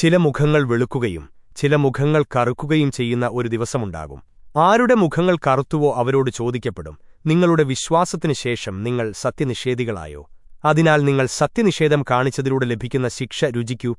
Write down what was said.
ചില മുഖങ്ങൾ വെളുക്കുകയും ചില മുഖങ്ങൾ കറുക്കുകയും ചെയ്യുന്ന ഒരു ദിവസമുണ്ടാകും. ആരുടെ മുഖങ്ങൾ കറുത്തുവോ അവരോട് ചോദിക്കപ്പെടും. നിങ്ങളുടെ വിശ്വാസത്തിനു ശേഷം നിങ്ങൾ സത്യനിഷേധികളായോ? അതിനാൽ നിങ്ങൾ സത്യനിഷേധം കാണിച്ചതിലൂടെ ലഭിക്കുന്ന ശിക്ഷ രുചിക്കൂ.